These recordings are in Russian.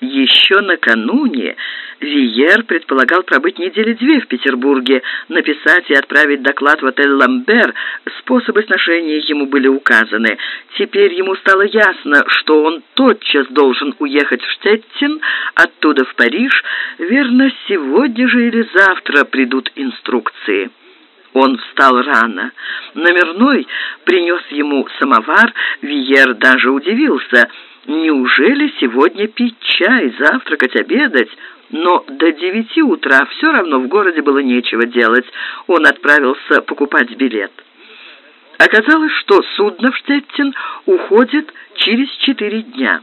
Еще накануне Виер предполагал пробыть недели две в Петербурге, написать и отправить доклад в отель «Ламбер». Способы сношения ему были указаны. Теперь ему стало ясно, что он тотчас должен уехать в Штеттин, оттуда в Париж. Верно, сегодня же или завтра придут инструкции. Он встал рано. Номерной принес ему самовар. Виер даже удивился – Неужели сегодня пить чай, завтракать, обедать? Но до девяти утра все равно в городе было нечего делать. Он отправился покупать билет. Оказалось, что судно в Штеттин уходит через четыре дня.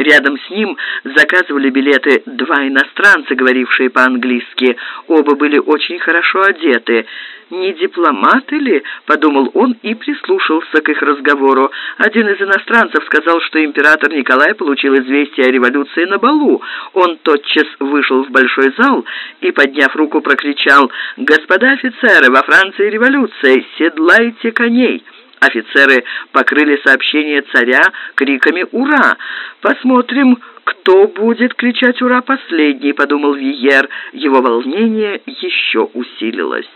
Рядом с ним заказывали билеты два иностранца, говорившие по-английски. Оба были очень хорошо одеты. «Не дипломаты ли?» – подумал он и прислушался к их разговору. Один из иностранцев сказал, что император Николай получил известие о революции на балу. Он тотчас вышел в большой зал и, подняв руку, прокричал «Господа офицеры, во Франции революция, седлайте коней!» Офицеры покрыли сообщение царя криками «Ура!». «Посмотрим, кто будет кричать «Ура!» последний», — подумал Виер. Его волнение еще усилилось.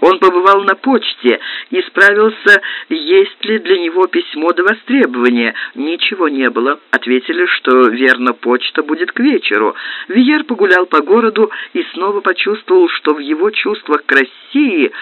Он побывал на почте и справился, есть ли для него письмо до востребования. Ничего не было. Ответили, что верно почта будет к вечеру. Виер погулял по городу и снова почувствовал, что в его чувствах к России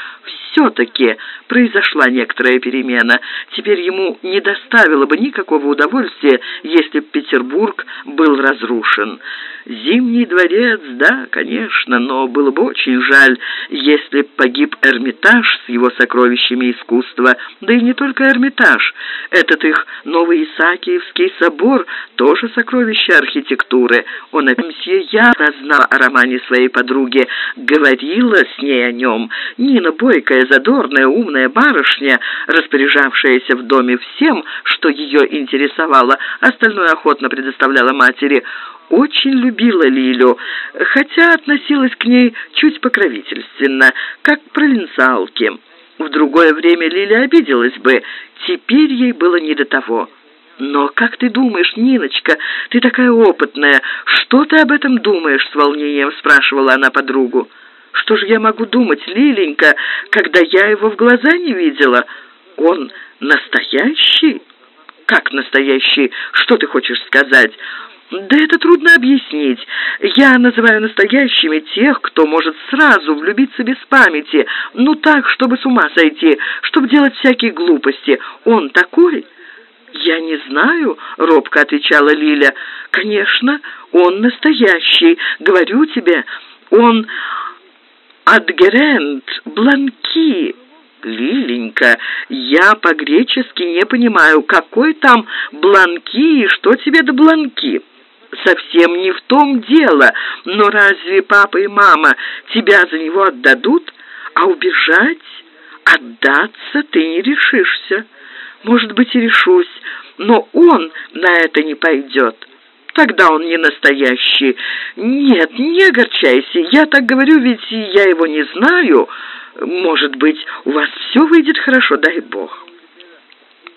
все-таки произошла некоторая перемена. Теперь ему не доставило бы никакого удовольствия, если б Петербург был разрушен. Зимний дворец, да, конечно, но было бы очень жаль, если б погиб Эрмитаж с его сокровищами искусства, да и не только Эрмитаж. Этот их новый Исаакиевский собор тоже сокровище архитектуры. Он о мсье ясно знал о романе своей подруги, говорила с ней о нем. Нина Бойкая, задорная, умная барышня, распоряжавшаяся в доме всем, что ее интересовало, остальное охотно предоставляла матери, очень любила Лилю, хотя относилась к ней чуть покровительственно, как к провинциалке. В другое время Лиля обиделась бы, теперь ей было не до того. «Но как ты думаешь, Ниночка, ты такая опытная, что ты об этом думаешь?» — с волнением спрашивала она подругу. «Что же я могу думать, Лиленька, когда я его в глаза не видела? Он настоящий?» «Как настоящий? Что ты хочешь сказать?» Да это трудно объяснить. Я называю настоящими тех, кто может сразу влюбиться без памяти, ну так, чтобы с ума сойти, чтобы делать всякие глупости. Он такой? Я не знаю, робко отвечала Лиля. Конечно, он настоящий, говорю тебе. Он адгерент, бланки. Лиленька, я по-гречески не понимаю, какой там бланки и что тебе до бланки совсем не в том дело. Но разве папа и мама тебя за него отдадут? А убежать, отдаться ты не решишься. Может быть, и решусь, но он на это не пойдет. Тогда он не настоящий. Нет, не огорчайся. Я так говорю, ведь я его не знаю. Может быть, у вас все выйдет хорошо, дай Бог».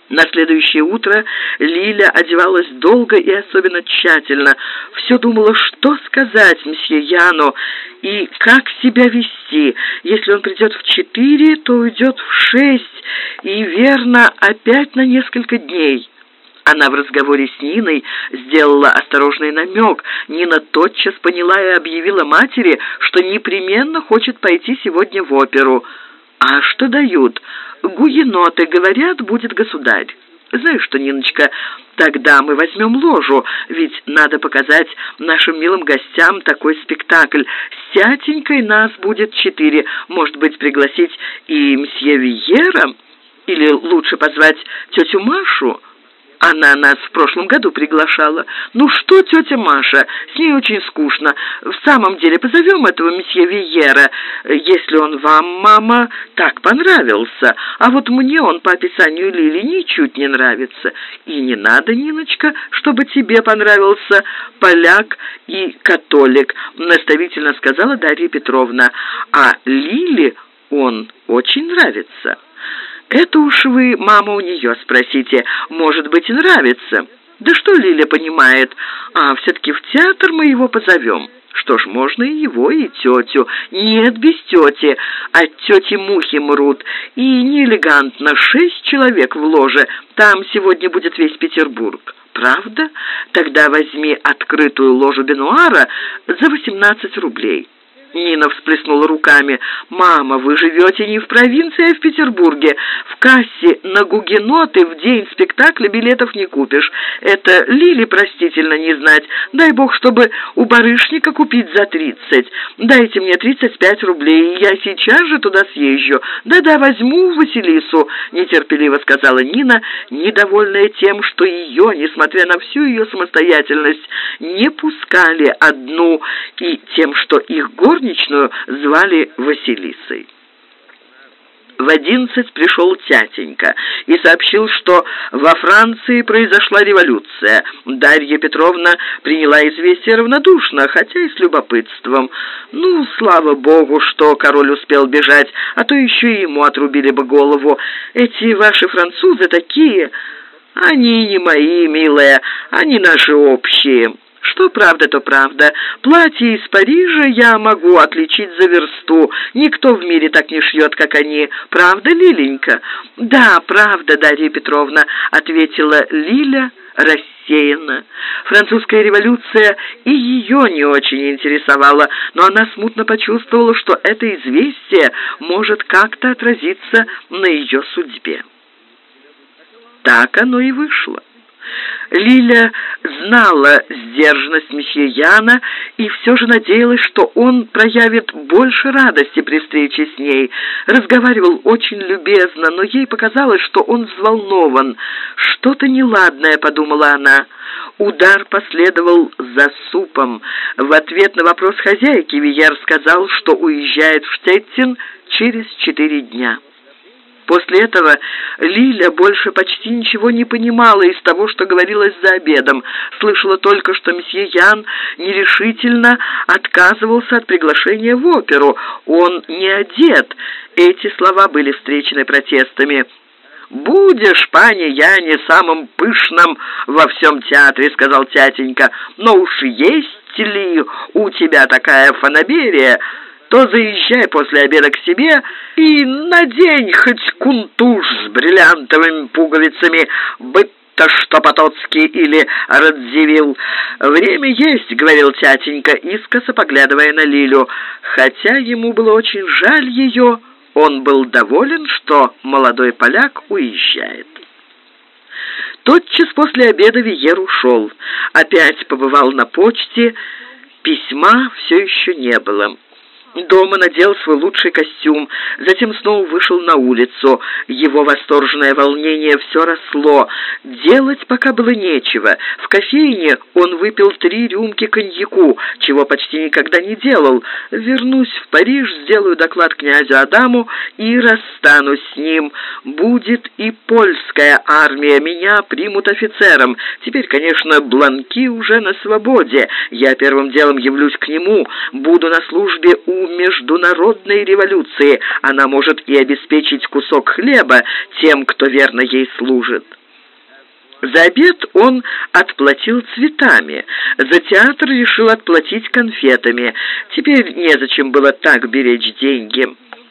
На следующее утро Лиля одевалась долго и особенно тщательно. Все думала, что сказать мсье Яну и как себя вести. Если он придет в четыре, то уйдет в шесть, и верно, опять на несколько дней. Она в разговоре с Ниной сделала осторожный намек. Нина тотчас поняла и объявила матери, что непременно хочет пойти сегодня в оперу. «А что дают?» «Гуеноты, говорят, будет государь». «Знаешь что, Ниночка, тогда мы возьмем ложу, ведь надо показать нашим милым гостям такой спектакль. С тятенькой нас будет четыре. Может быть, пригласить и мсье Виера? Или лучше позвать тетю Машу?» Она нас в прошлом году приглашала. Ну что, тетя Маша, с ней очень скучно. В самом деле, позовем этого месье Виера, если он вам, мама, так понравился. А вот мне он по описанию Лили ничуть не нравится. И не надо, Ниночка, чтобы тебе понравился поляк и католик, наставительно сказала Дарья Петровна. А Лили он очень нравится. Это уж вы, мама, у нее спросите. Может быть, нравится. Да что Лиля понимает? А все-таки в театр мы его позовем. Что ж, можно и его, и тетю. Нет, без тети. От тети мухи мрут. И неэлегантно. Шесть человек в ложе. Там сегодня будет весь Петербург. Правда? Тогда возьми открытую ложу Бенуара за восемнадцать рублей. Нина всплеснула руками. «Мама, вы живете не в провинции, а в Петербурге. В кассе на гугеноты в день спектакля билетов не купишь. Это Лили простительно не знать. Дай бог, чтобы у барышника купить за тридцать. Дайте мне тридцать пять рублей, и я сейчас же туда съезжу. Да-да, возьму Василису», — нетерпеливо сказала Нина, недовольная тем, что ее, несмотря на всю ее самостоятельность, не пускали одну, и тем, что их город горничную звали Василисой. В одиннадцать пришел тятенька и сообщил, что во Франции произошла революция. Дарья Петровна приняла известие равнодушно, хотя и с любопытством. Ну, слава богу, что король успел бежать, а то еще и ему отрубили бы голову. Эти ваши французы такие... Они не мои, милая, они наши общие. Что правда, то правда. Платье из Парижа я могу отличить за версту. Никто в мире так не шьет, как они. Правда, Лиленька? Да, правда, Дарья Петровна, ответила Лиля рассеянно. Французская революция и ее не очень интересовала, но она смутно почувствовала, что это известие может как-то отразиться на ее судьбе. Так оно и вышло. Лиля знала сдержанность месье Яна и все же надеялась, что он проявит больше радости при встрече с ней. Разговаривал очень любезно, но ей показалось, что он взволнован. «Что-то неладное», — подумала она. Удар последовал за супом. В ответ на вопрос хозяйки Виер сказал, что уезжает в Штеттин через четыре дня. После этого Лиля больше почти ничего не понимала из того, что говорилось за обедом. Слышала только, что месье Ян нерешительно отказывался от приглашения в оперу. Он не одет. Эти слова были встречены протестами. «Будешь, пани, я не самым пышным во всем театре», — сказал тятенька. «Но уж есть ли у тебя такая фанаберия?» То заезжай после обеда к себе и надень хоть кунтуш с бриллиантовыми пуговицами, быть то что Потоцкий или Радзивилл. Время есть, — говорил тятенька, искоса поглядывая на Лилю. Хотя ему было очень жаль ее, он был доволен, что молодой поляк уезжает. Тотчас после обеда Виер ушел. Опять побывал на почте. Письма все еще не было. Дома надел свой лучший костюм, затем снова вышел на улицу. Его восторженное волнение все росло. Делать пока было нечего. В кофейне он выпил три рюмки коньяку, чего почти никогда не делал. Вернусь в Париж, сделаю доклад князю Адаму и расстанусь с ним. Будет и польская армия, меня примут офицером. Теперь, конечно, Бланки уже на свободе. Я первым делом явлюсь к нему, буду на службе у международной революции. Она может и обеспечить кусок хлеба тем, кто верно ей служит. За обед он отплатил цветами, за театр решил отплатить конфетами. Теперь незачем было так беречь деньги.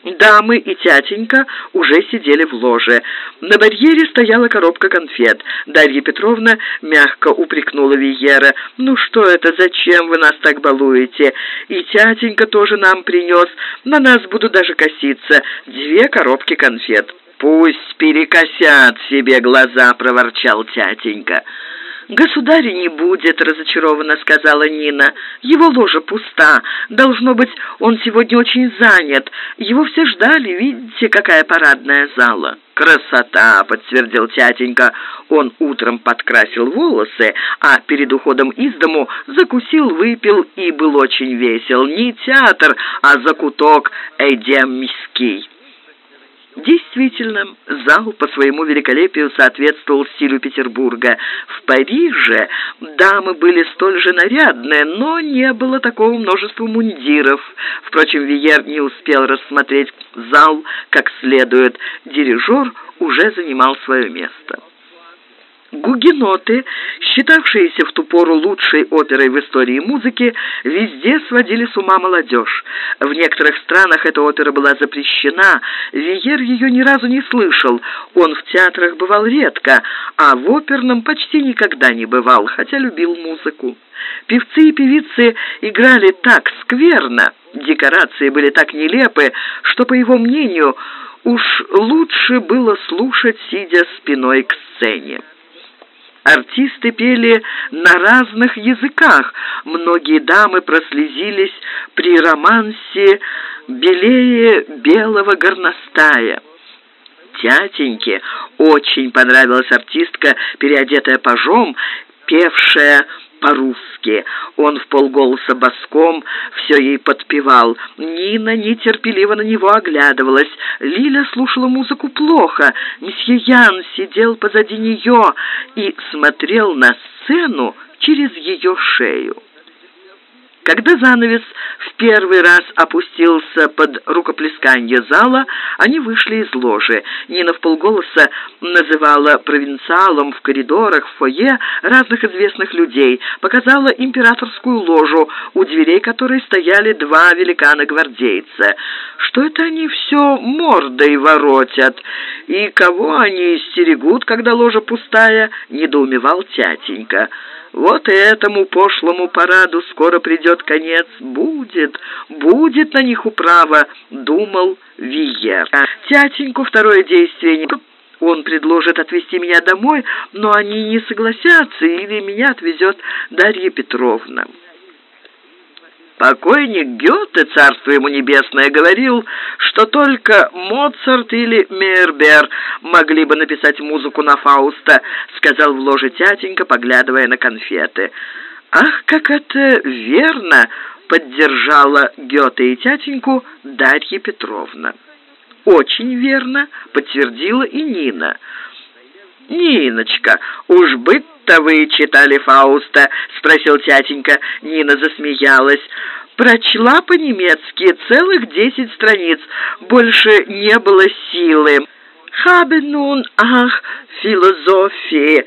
Дамы и тятенька уже сидели в ложе. На барьере стояла коробка конфет. Дарья Петровна мягко упрекнула Виера. «Ну что это, зачем вы нас так балуете? И тятенька тоже нам принес. На нас будут даже коситься. Две коробки конфет». «Пусть перекосят себе глаза», — проворчал тятенька. «Государя не будет», — разочарованно сказала Нина. «Его ложа пуста. Должно быть, он сегодня очень занят. Его все ждали. Видите, какая парадная зала?» «Красота!» — подтвердил тятенька. Он утром подкрасил волосы, а перед уходом из дому закусил, выпил и был очень весел. Не театр, а закуток Эдемский. Действительно, зал по своему великолепию соответствовал стилю Петербурга. В Париже дамы были столь же нарядные, но не было такого множества мундиров. Впрочем, Виер не успел рассмотреть зал как следует. Дирижер уже занимал свое место. Гугеноты, считавшиеся в ту пору лучшей оперой в истории музыки, везде сводили с ума молодежь. В некоторых странах эта опера была запрещена, Виер ее ни разу не слышал, он в театрах бывал редко, а в оперном почти никогда не бывал, хотя любил музыку. Певцы и певицы играли так скверно, декорации были так нелепы, что, по его мнению, уж лучше было слушать, сидя спиной к сцене. Артисты пели на разных языках. Многие дамы прослезились при романсе «Белее белого горностая». Тятеньке очень понравилась артистка, переодетая пажом, певшая по-русски. Он в полголоса боском все ей подпевал. Нина нетерпеливо на него оглядывалась. Лиля слушала музыку плохо. Месье Ян сидел позади нее и смотрел на сцену через ее шею. Когда занавес в первый раз опустился под рукоплесканье зала, они вышли из ложи. Нина в полголоса называла провинциалом в коридорах, в фойе разных известных людей, показала императорскую ложу, у дверей которой стояли два великана-гвардейца. Что это они все мордой воротят? И кого они стерегут, когда ложа пустая? Недоумевал тятенька. Вот этому пошлому параду скоро придет конец. Будет, будет на них управа, думал Виер. А тятеньку второе действие. Он предложит отвезти меня домой, но они не согласятся, или меня отвезет Дарья Петровна. Покойник Гёте, царство ему небесное, говорил, что только Моцарт или Мейербер могли бы написать музыку на Фауста, сказал в ложе тятенька, поглядывая на конфеты. Ах, как это верно, поддержала Гёте и тятеньку Дарья Петровна. Очень верно, подтвердила и Нина. «Ниночка, уж быть-то вы читали Фауста?» — спросил тятенька. Нина засмеялась. «Прочла по-немецки целых десять страниц. Больше не было силы. «Habe nun, ах, философии!»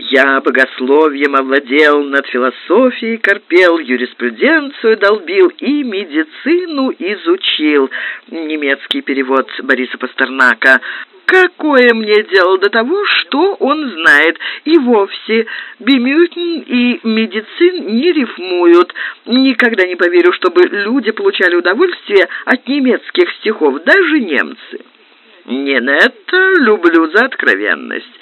Я богословием овладел, над философией корпел, юриспруденцию долбил и медицину изучил. Немецкий перевод Бориса Пастернака. Какое мне дело до того, что он знает? И вовсе Бемютен и медицин не рифмуют. Никогда не поверю, чтобы люди получали удовольствие от немецких стихов, даже немцы. Это люблю за откровенность.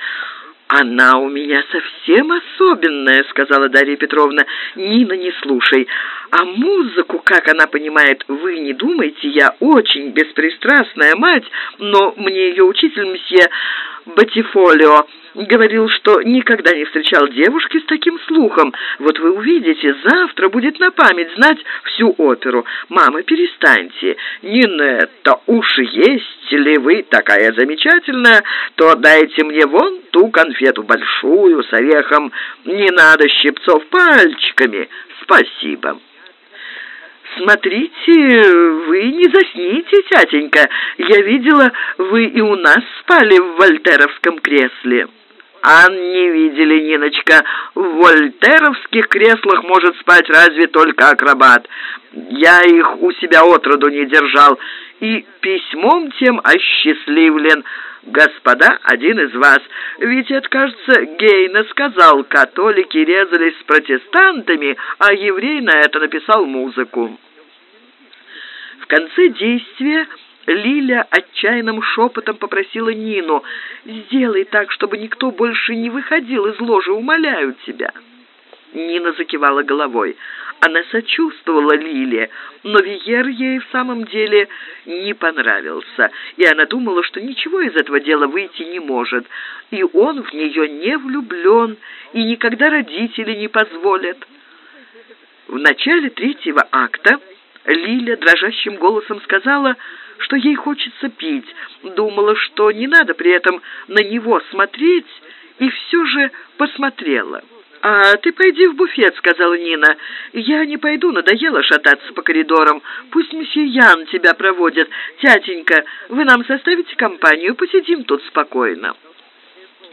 «Она у меня совсем особенная», — сказала Дарья Петровна. «Нина, не слушай. А музыку, как она понимает, вы не думайте. Я очень беспристрастная мать, но мне ее учитель месье Батифолио говорил, что никогда не встречал девушки с таким слухом. Вот вы увидите, завтра будет на память знать всю оперу. Мама, перестаньте. Нинетта, уж есть ли вы такая замечательная, то дайте мне вон ту конфету большую с орехом. Не надо щипцов пальчиками. Спасибо. «Смотрите, вы не засните, тятенька. Я видела, вы и у нас спали в вольтеровском кресле». «А не видели, Ниночка, в вольтеровских креслах может спать разве только акробат. Я их у себя отроду не держал, и письмом тем осчастливлен. Господа, один из вас, ведь это, кажется, Гейна сказал, католики резались с протестантами, а еврей на это написал музыку». В конце действия Лиля отчаянным шепотом попросила Нину, «Сделай так, чтобы никто больше не выходил из ложи, умоляю тебя». Нина закивала головой. Она сочувствовала Лиле, но Виер ей в самом деле не понравился, и она думала, что ничего из этого дела выйти не может, и он в нее не влюблен, и никогда родители не позволят. В начале третьего акта Лиля дрожащим голосом сказала, что ей хочется пить, думала, что не надо при этом на него смотреть, и все же посмотрела. «А ты пойди в буфет», — сказала Нина. «Я не пойду, надоело шататься по коридорам. Пусть месье Ян тебя проводит. Тятенька, вы нам составите компанию, посидим тут спокойно».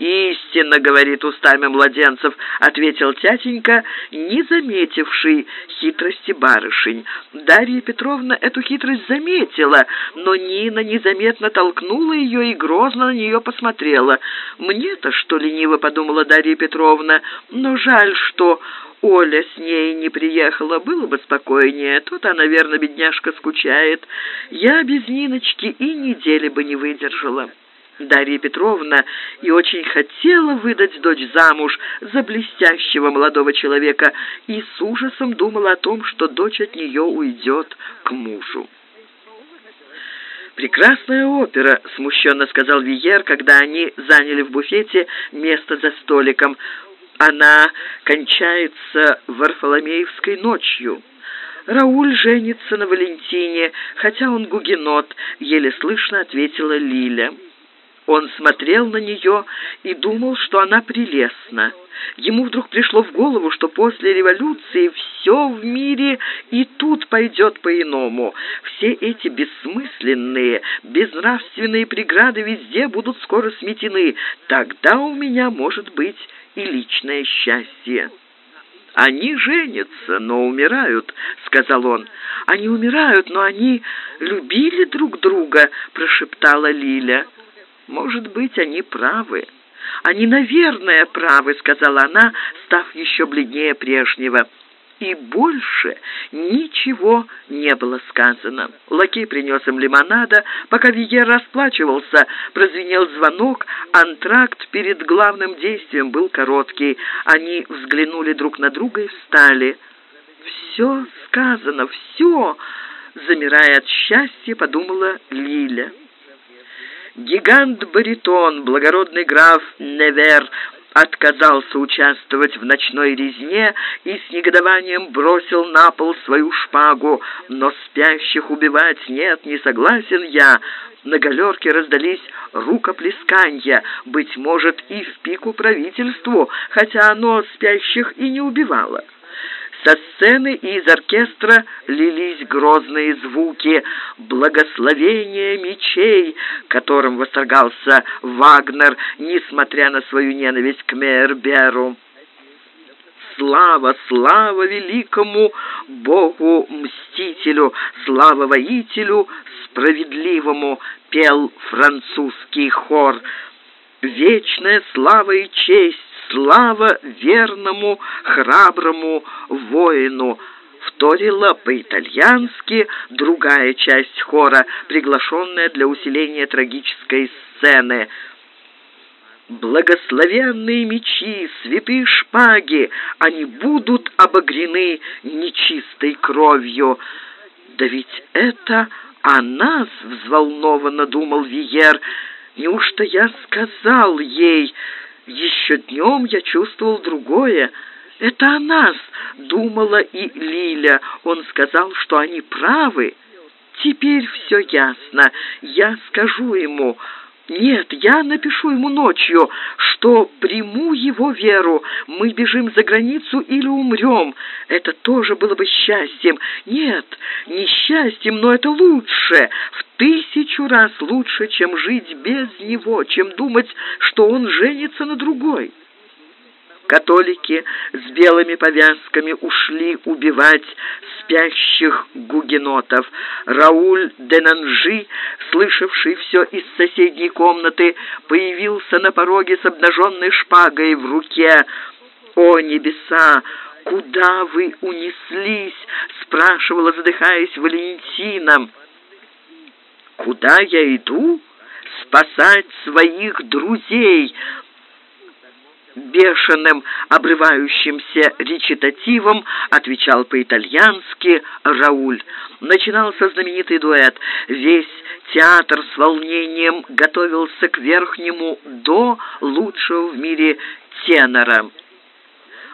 «Истинно, — говорит устами младенцев, — ответил тятенька, не заметивший хитрости барышень. Дарья Петровна эту хитрость заметила, но Нина незаметно толкнула ее и грозно на нее посмотрела. «Мне-то, что лениво, — подумала Дарья Петровна, — но жаль, что Оля с ней не приехала, было бы спокойнее. Тут она, наверное, бедняжка скучает. Я без Ниночки и недели бы не выдержала». Дарья Петровна и очень хотела выдать дочь замуж за блестящего молодого человека и с ужасом думала о том, что дочь от нее уйдет к мужу. «Прекрасная опера», — смущенно сказал Виер, когда они заняли в буфете место за столиком. «Она кончается Варфоломеевской ночью». «Рауль женится на Валентине, хотя он гугенот», — еле слышно ответила Лиля. Он смотрел на нее и думал, что она прелестна. Ему вдруг пришло в голову, что после революции все в мире и тут пойдет по-иному. Все эти бессмысленные, безнравственные преграды везде будут скоро сметены. Тогда у меня может быть и личное счастье. «Они женятся, но умирают», — сказал он. «Они умирают, но они любили друг друга», — прошептала Лиля. Может быть, они правы. Они, наверное, правы, сказала она, став еще бледнее прежнего. И больше ничего не было сказано. Лакей принес им лимонада. Пока Виер расплачивался, прозвенел звонок. Антракт перед главным действием был короткий. Они взглянули друг на друга и встали. «Все сказано, все!» Замирая от счастья, подумала Лиля. Гигант-баритон, благородный граф Невер, отказался участвовать в ночной резне и с негодованием бросил на пол свою шпагу. Но спящих убивать нет, не согласен я. На галерке раздались рукоплесканья, быть может, и в пику правительству, хотя оно спящих и не убивало. Со сцены из оркестра лились грозные звуки благословения мечей, которым восторгался Вагнер, несмотря на свою ненависть к Мейерберу. Слава, слава великому Богу-мстителю, слава воителю справедливому, пел французский хор. Вечная слава и честь слава верному, храброму воину!» вторила по-итальянски другая часть хора, приглашенная для усиления трагической сцены. «Благословенные мечи, святые шпаги, они будут обогрены нечистой кровью». «Да ведь это о нас!» — взволнованно думал Виер. «Неужто я сказал ей...» Еще днем я чувствовал другое. Это о нас, думала и Лиля. Он сказал, что они правы. Теперь все ясно. Я скажу ему... Нет, я напишу ему ночью, что приму его веру. Мы бежим за границу или умрем. Это тоже было бы счастьем. Нет, не счастьем, но это лучше. В тысячу раз лучше, чем жить без него, чем думать, что он женится на другой. Католики с белыми повязками ушли убивать спящих гугенотов. Рауль де Нанжи, слышавший все из соседней комнаты, появился на пороге с обнаженной шпагой в руке. «О небеса! Куда вы унеслись?» — спрашивала, задыхаясь Валентина. «Куда я иду?» спасать своих друзей, бешеным, обрывающимся речитативом отвечал по-итальянски Рауль. Начинался знаменитый дуэт. Весь театр с волнением готовился к верхнему до лучшего в мире тенора.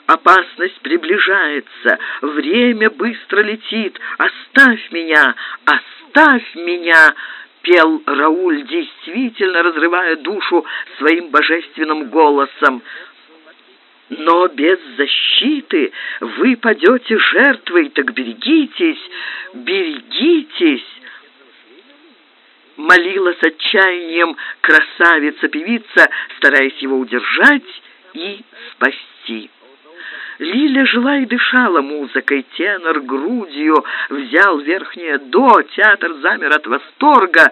Опасность приближается, время быстро летит. Оставь меня, оставь меня, пел Рауль, действительно разрывая душу своим божественным голосом. Но без защиты вы падете жертвой, так берегитесь, берегитесь. молила с отчаянием красавица-певица, стараясь его удержать и спасти. Лиля жила и дышала музыкой, тенор грудью взял верхнее «до», театр замер от восторга.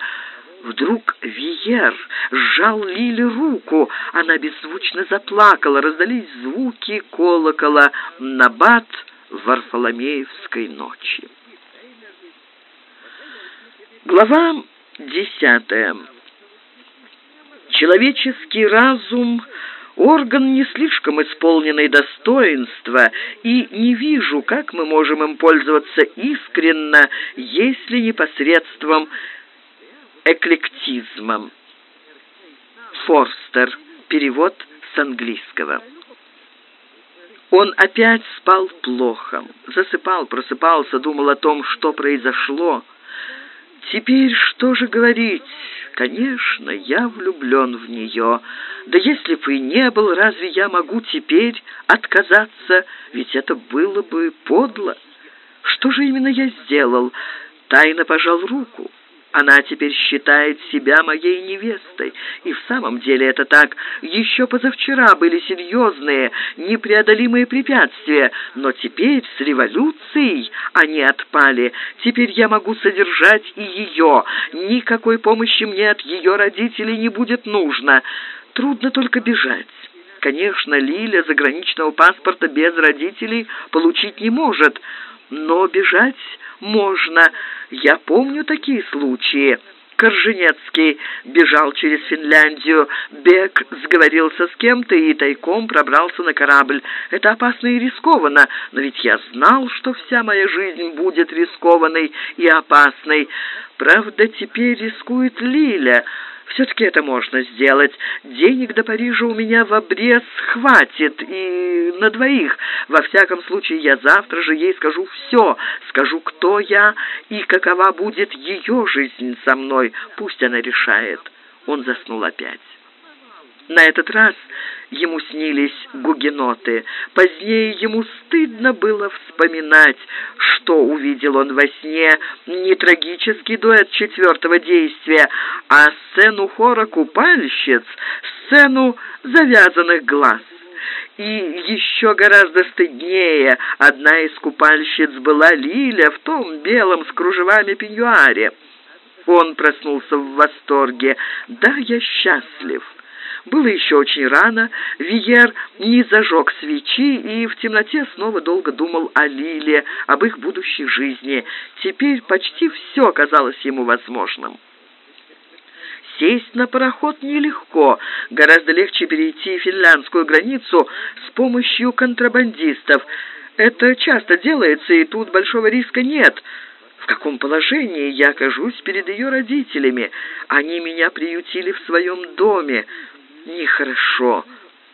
Вдруг Виер сжал Лиле руку, она беззвучно заплакала, раздались звуки колокола «Набат» Варфоломеевской ночи. Глава десятая. Человеческий разум Орган не слишком исполненный достоинства, и не вижу, как мы можем им пользоваться искренно, если не посредством эклектизмом. Форстер. Перевод с английского. Он опять спал плохо. Засыпал, просыпался, думал о том, что произошло. Теперь что же говорить? Конечно, я влюблен в нее. Да если бы и не был, разве я могу теперь отказаться? Ведь это было бы подло. Что же именно я сделал? Тайно пожал руку. Она теперь считает себя моей невестой. И в самом деле это так. Еще позавчера были серьезные, непреодолимые препятствия, но теперь с революцией они отпали. Теперь я могу содержать и ее. Никакой помощи мне от ее родителей не будет нужно. Трудно только бежать. Конечно, Лиля заграничного паспорта без родителей получить не может, но бежать можно. Я помню такие случаи. Корженецкий бежал через Финляндию, Бек сговорился с кем-то и тайком пробрался на корабль. Это опасно и рискованно, но ведь я знал, что вся моя жизнь будет рискованной и опасной. Правда, теперь рискует Лиля. Все-таки это можно сделать. Денег до Парижа у меня в обрез хватит, и на двоих. Во всяком случае, я завтра же ей скажу все. Скажу, кто я и какова будет ее жизнь со мной. Пусть она решает. Он заснул опять. На этот раз ему снились гугеноты. Позднее ему стыдно было вспоминать, что увидел он во сне. Не трагический дуэт четвертого действия, а сцену хора купальщиц, сцену завязанных глаз. И еще гораздо стыднее одна из купальщиц была Лиля в том белом с кружевами пеньюаре. Он проснулся в восторге. «Да, я счастлив». Было еще очень рано, Виер не зажег свечи и в темноте снова долго думал о Лиле, об их будущей жизни. Теперь почти все казалось ему возможным. Сесть на пароход нелегко, гораздо легче перейти финляндскую границу с помощью контрабандистов. Это часто делается, и тут большого риска нет. В каком положении я окажусь перед ее родителями? Они меня приютили в своем доме нехорошо.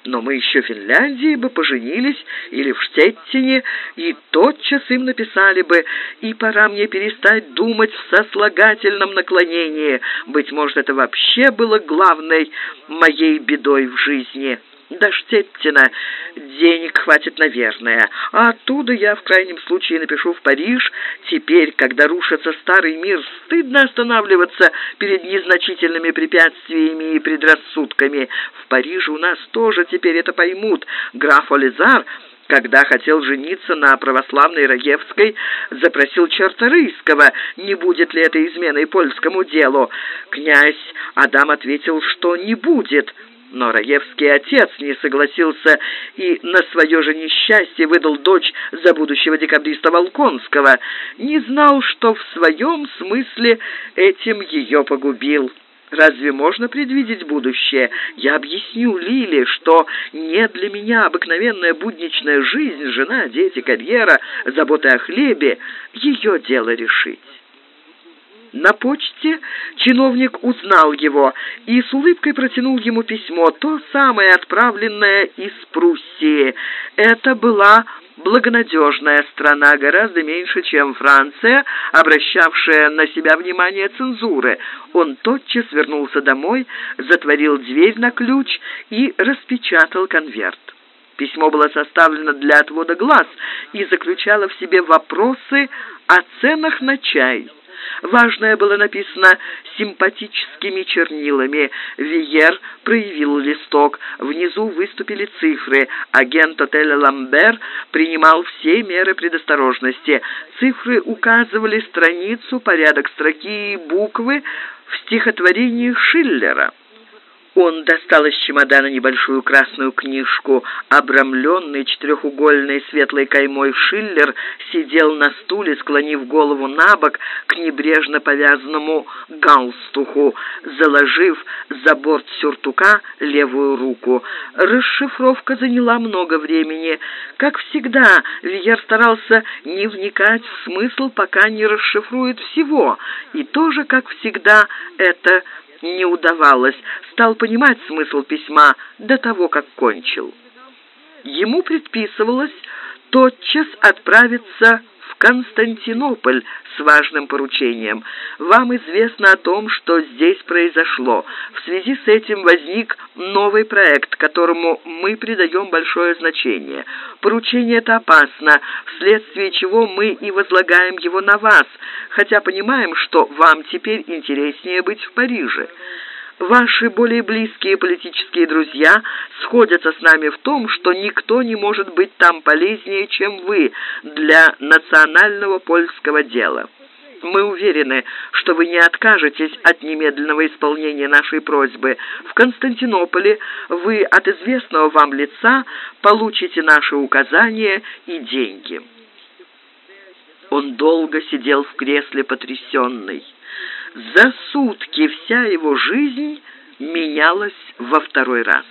Но мы еще в Финляндии бы поженились или в Штеттине, и тотчас им написали бы, и пора мне перестать думать в сослагательном наклонении. Быть может, это вообще было главной моей бедой в жизни». До Штеттина денег хватит, наверное. А оттуда я в крайнем случае напишу в Париж. Теперь, когда рушится старый мир, стыдно останавливаться перед незначительными препятствиями и предрассудками. В Париже у нас тоже теперь это поймут. Граф Олизар когда хотел жениться на православной Раевской, запросил Черторийского, не будет ли это изменой польскому делу. Князь Адам ответил, что не будет. Но Раевский отец не согласился и на свое же несчастье выдал дочь за будущего декабриста Волконского. Не знал, что в своем смысле этим ее погубил. Разве можно предвидеть будущее? Я объясню Лиле, что не для меня обыкновенная будничная жизнь, жена, дети, карьера, заботы о хлебе. Ее дело решить. На почте чиновник узнал его и с улыбкой протянул ему письмо, то самое отправленное из Пруссии. Это была благонадежная страна, гораздо меньше, чем Франция, обращавшая на себя внимание цензуры. Он тотчас вернулся домой, затворил дверь на ключ и распечатал конверт. Письмо было составлено для отвода глаз и заключало в себе вопросы о ценах на чай – Важное было написано симпатическими чернилами. Виер проявил листок. Внизу выступили цифры. Агент отеля «Ламбер» принимал все меры предосторожности. Цифры указывали страницу, порядок строки и буквы в стихотворении Шиллера. Он достал из чемодана небольшую красную книжку. Обрамленный четырехугольной светлой каймой Шиллер сидел на стуле, склонив голову на бок к небрежно повязанному галстуху, заложив за борт сюртука левую руку. Расшифровка заняла много времени. Как всегда, Виер старался не вникать в смысл, пока не расшифрует всего. И тоже, как всегда, это не удавалось, стал понимать смысл письма до того, как кончил. Ему предписывалось тотчас отправиться в Константинополь с важным поручением. Вам известно о том, что здесь произошло. В связи с этим возник новый проект, которому мы придаем большое значение. Поручение это опасно, вследствие чего мы и возлагаем его на вас, хотя понимаем, что вам теперь интереснее быть в Париже. Ваши более близкие политические друзья сходятся с нами в том, что никто не может быть там полезнее, чем вы для национального польского дела. Мы уверены, что вы не откажетесь от немедленного исполнения нашей просьбы. В Константинополе вы от известного вам лица получите наши указания и деньги». Он долго сидел в кресле потрясенный. За сутки вся его жизнь менялась во второй раз.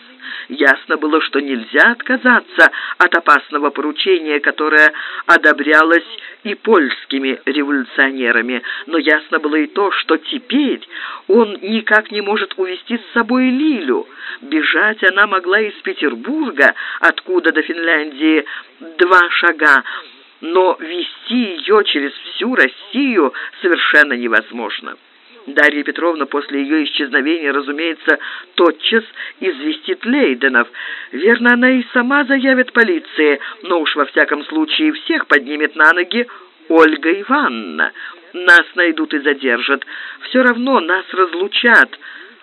Ясно было, что нельзя отказаться от опасного поручения, которое одобрялось и польскими революционерами, но ясно было и то, что теперь он никак не может увести с собой Лилю. Бежать она могла из Петербурга, откуда до Финляндии два шага, но вести ее через всю Россию совершенно невозможно. Дарья Петровна после ее исчезновения, разумеется, тотчас известит Лейденов. Верно, она и сама заявит полиции, но уж во всяком случае всех поднимет на ноги Ольга Ивановна. Нас найдут и задержат. Все равно нас разлучат.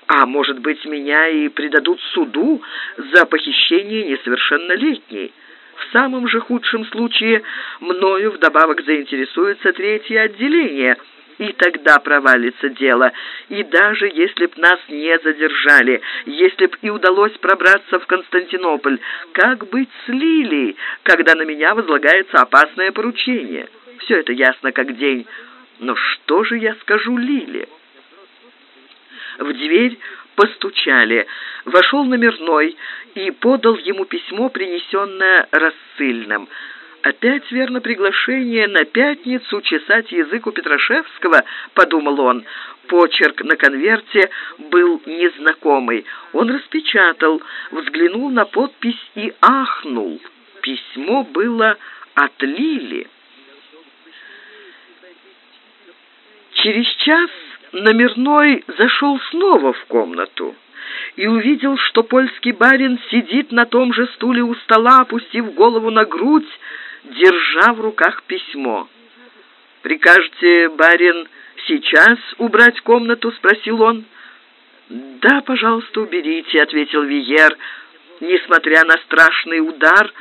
А может быть, меня и предадут суду за похищение несовершеннолетней. В самом же худшем случае мною вдобавок заинтересуется третье отделение – и тогда провалится дело. И даже если б нас не задержали, если б и удалось пробраться в Константинополь, как быть с Лилией, когда на меня возлагается опасное поручение? Все это ясно как день. Но что же я скажу Лиле? В дверь постучали. Вошел номерной и подал ему письмо, принесенное рассыльным. «Опять, верно, приглашение на пятницу чесать язык у Петрашевского?» — подумал он. Почерк на конверте был незнакомый. Он распечатал, взглянул на подпись и ахнул. Письмо было от Лили. Через час номерной зашел снова в комнату и увидел, что польский барин сидит на том же стуле у стола, опустив голову на грудь, держа в руках письмо. «Прикажете, барин, сейчас убрать комнату?» — спросил он. «Да, пожалуйста, уберите», — ответил Виер. Несмотря на страшный удар,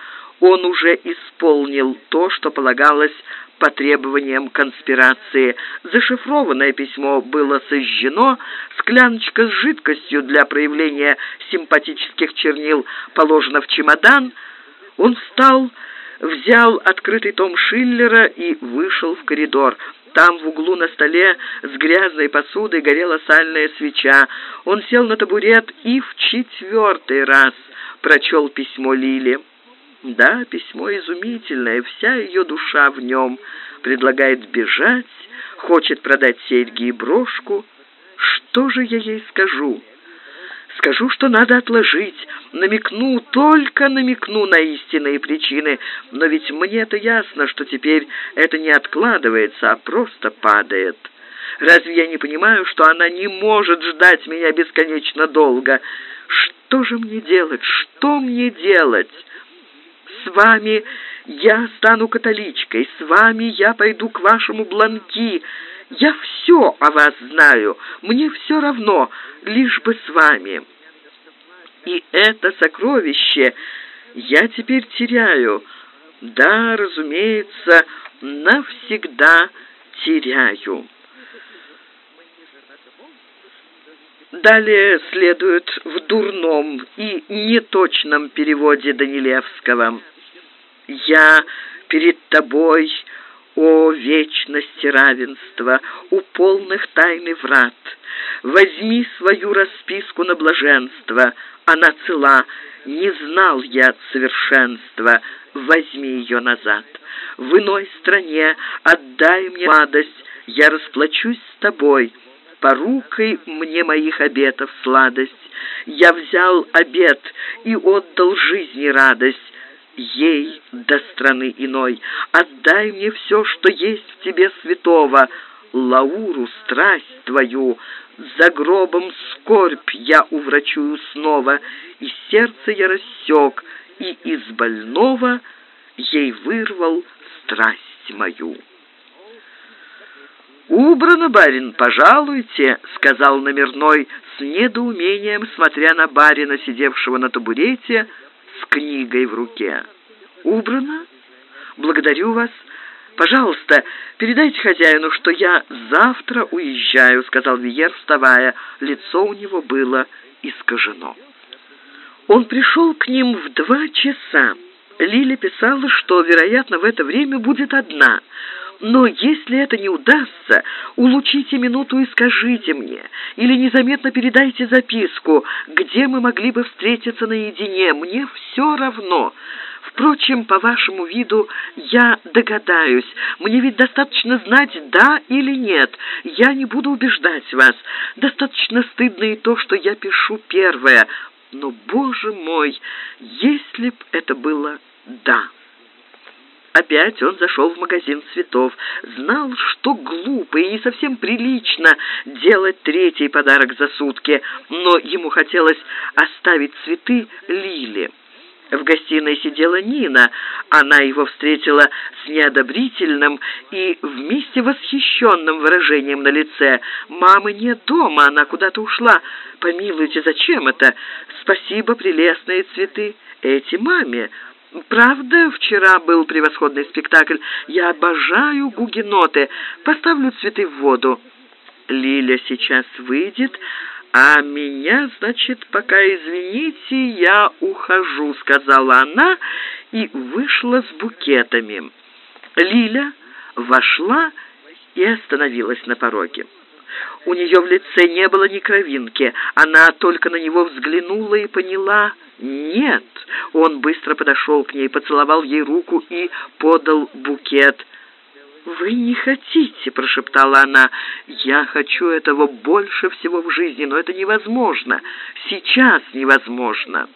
он уже исполнил то, что полагалось по требованиям конспирации. Зашифрованное письмо было сожжено, скляночка с жидкостью для проявления симпатических чернил положена в чемодан. Он встал взял открытый том Шиллера и вышел в коридор. Там в углу на столе с грязной посудой горела сальная свеча. Он сел на табурет и в четвертый раз прочел письмо Лили. Да, письмо изумительное, вся ее душа в нем. Предлагает бежать, хочет продать серьги и брошку. Что же я ей скажу?» Скажу, что надо отложить, намекну, только намекну на истинные причины, но ведь мне-то ясно, что теперь это не откладывается, а просто падает. Разве я не понимаю, что она не может ждать меня бесконечно долго? Что же мне делать? Что мне делать? С вами я стану католичкой, с вами я пойду к вашему Бланки, Я все о вас знаю. Мне все равно, лишь бы с вами. И это сокровище я теперь теряю. Да, разумеется, навсегда теряю. Далее следует в дурном и неточном переводе Данилевского. «Я перед тобой, о вечности равенства, у полных тайны врат, возьми свою расписку на блаженство, она цела, не знал я совершенства, возьми ее назад. В иной стране отдай мне радость, я расплачусь с тобой» порукой мне моих обетов сладость. Я взял обет и отдал жизни радость. Ей до страны иной. Отдай мне все, что есть в тебе святого, Лауру, страсть твою, за гробом скорбь я уврачую снова, и сердце я рассек, и из больного ей вырвал страсть мою. «Убрано, барин, пожалуйте», — сказал номерной с недоумением, смотря на барина, сидевшего на табурете с книгой в руке. «Убрано? Благодарю вас. Пожалуйста, передайте хозяину, что я завтра уезжаю», — сказал Виер, вставая. Лицо у него было искажено. Он пришел к ним в два часа. Лили писала, что, вероятно, в это время будет одна — но если это не удастся, улучите минуту и скажите мне, или незаметно передайте записку, где мы могли бы встретиться наедине. Мне все равно. Впрочем, по вашему виду я догадаюсь. Мне ведь достаточно знать «да» или «нет». Я не буду убеждать вас. Достаточно стыдно и то, что я пишу первое. Но, боже мой, если б это было «да». Опять он зашел в магазин цветов. Знал, что глупо и совсем прилично делать третий подарок за сутки, но ему хотелось оставить цветы Лиле. В гостиной сидела Нина. Она его встретила с неодобрительным и вместе восхищенным выражением на лице. «Мамы нет дома, она куда-то ушла. Помилуйте, зачем это? Спасибо, прелестные цветы. Эти маме. Правда, вчера был превосходный спектакль. Я обожаю гугеноты. Поставлю цветы в воду. Лиля сейчас выйдет, а меня, значит, пока извините, я ухожу, сказала она и вышла с букетами. Лиля вошла и остановилась на пороге. У нее в лице не было ни кровинки. Она только на него взглянула и поняла «нет». Он быстро подошел к ней, поцеловал ей руку и подал букет. «Вы не хотите», — прошептала она. «Я хочу этого больше всего в жизни, но это невозможно. Сейчас невозможно».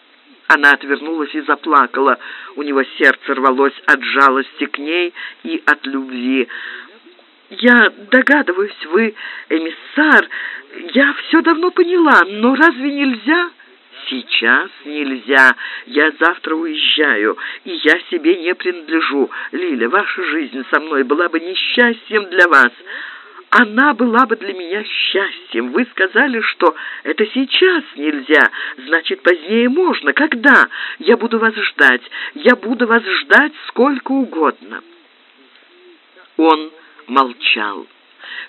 Она отвернулась и заплакала. У него сердце рвалось от жалости к ней и от любви. «Я догадываюсь, вы эмиссар. Я все давно поняла, но разве нельзя?» «Сейчас нельзя. Я завтра уезжаю, и я себе не принадлежу. Лиля, ваша жизнь со мной была бы несчастьем для вас. Она была бы для меня счастьем. Вы сказали, что это сейчас нельзя. Значит, позднее можно. Когда? Я буду вас ждать. Я буду вас ждать сколько угодно». Он молчал.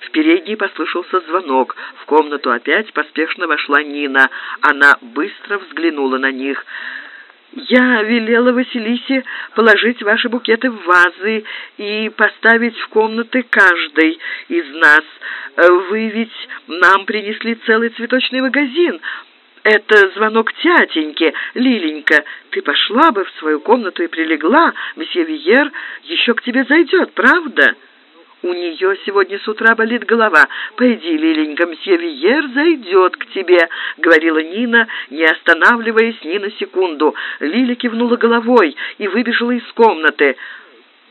В передней послышался звонок. В комнату опять поспешно вошла Нина. Она быстро взглянула на них. «Я велела Василисе положить ваши букеты в вазы и поставить в комнаты каждой из нас. Вы ведь нам принесли целый цветочный магазин. Это звонок тятеньки. Лиленька, ты пошла бы в свою комнату и прилегла. Месье Виер еще к тебе зайдет, правда?» У нее сегодня с утра болит голова. Пойди, Лиленька, мсье Виер зайдет к тебе», — говорила Нина, не останавливаясь ни на секунду. Лиля кивнула головой и выбежала из комнаты.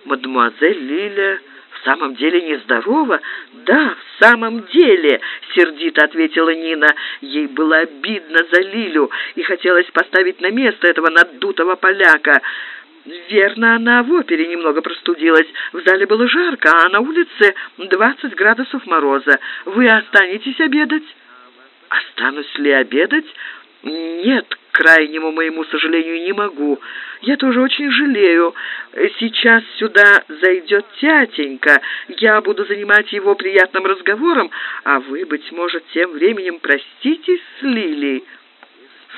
«Мадемуазель Лиля...» «В самом деле нездорова?» «Да, в самом деле», — сердито ответила Нина. Ей было обидно за Лилю и хотелось поставить на место этого надутого поляка. Верно, она в опере немного простудилась. В зале было жарко, а на улице 20 градусов мороза. Вы останетесь обедать? Останусь ли обедать? Нет, к крайнему моему сожалению, не могу. Я тоже очень жалею. Сейчас сюда зайдет тятенька. Я буду занимать его приятным разговором, а вы, быть может, тем временем проститесь с Лилией.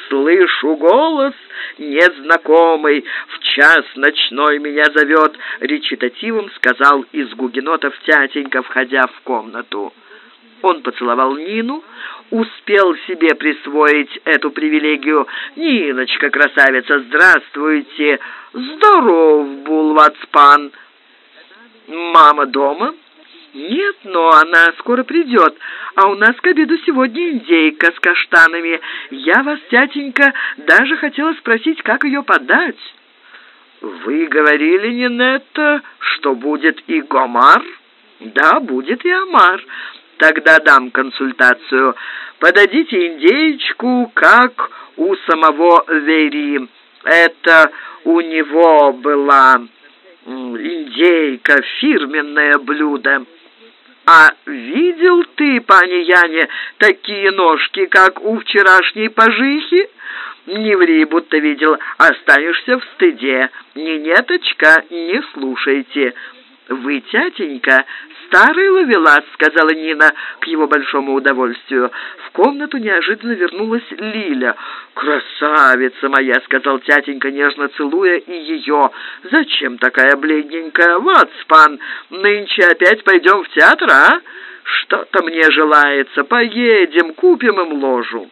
Слышу голос незнакомый, в час ночной меня зовет, речитативом сказал из гугенотов тятенька, входя в комнату. Он поцеловал Нину, успел себе присвоить эту привилегию. «Ниночка, красавица, здравствуйте! Здоров, Булвацпан!» «Мама дома?» «Нет, но она скоро придет, а у нас к обеду сегодня индейка с каштанами. Я вас, тятенька, даже хотела спросить, как ее подать». «Вы говорили, Нинетта, что будет и Гомар?» «Да, будет и Амар. Тогда дам консультацию. Подадите индейчку, как у самого Вери. Это у него была индейка, фирменное блюдо». «А видел ты, пани Яне, такие ножки, как у вчерашней пажихи?» «Не ври, будто видел, останешься в стыде. Не неточка, не слушайте». «Вы, тятенька, старый ловелас», — сказала Нина к его большому удовольствию. В комнату неожиданно вернулась Лиля. «Красавица моя», — сказал тятенька, нежно целуя и ее. «Зачем такая бледненькая? Вот, спан, нынче опять пойдем в театр, а? Что-то мне желается. Поедем, купим им ложу».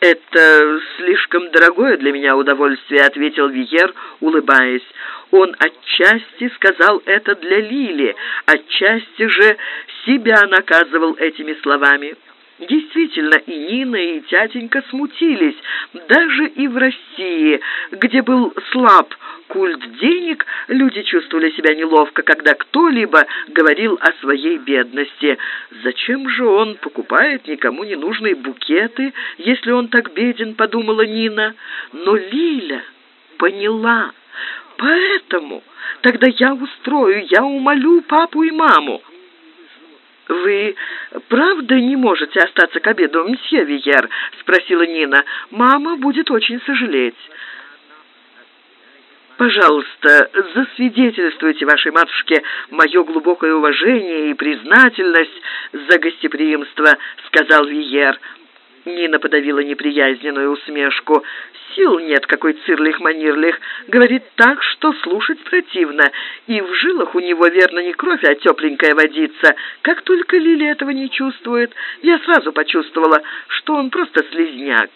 «Это слишком дорогое для меня удовольствие», — ответил Виер, улыбаясь. Он отчасти сказал это для Лили, отчасти же себя наказывал этими словами. Действительно, и Нина, и тятенька смутились. Даже и в России, где был слаб культ денег, люди чувствовали себя неловко, когда кто-либо говорил о своей бедности. Зачем же он покупает никому не нужные букеты, если он так беден, подумала Нина. Но Лиля поняла. Поэтому тогда я устрою, я умолю папу и маму. «Вы правда не можете остаться к обеду, мсье Виер?» — спросила Нина. «Мама будет очень сожалеть». «Пожалуйста, засвидетельствуйте вашей матушке мое глубокое уважение и признательность за гостеприимство», — сказал Виер. Нина подавила неприязненную усмешку. «Сил нет, какой цирлих-манирлих. Говорит так, что слушать противно. И в жилах у него, верно, не кровь, а тепленькая водица. Как только Лили этого не чувствует, я сразу почувствовала, что он просто слезняк.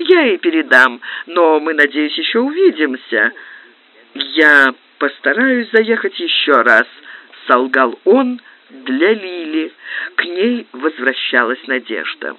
Я ей передам, но мы, надеюсь, еще увидимся. Я постараюсь заехать еще раз», — солгал он, — для Лили. К ней возвращалась надежда.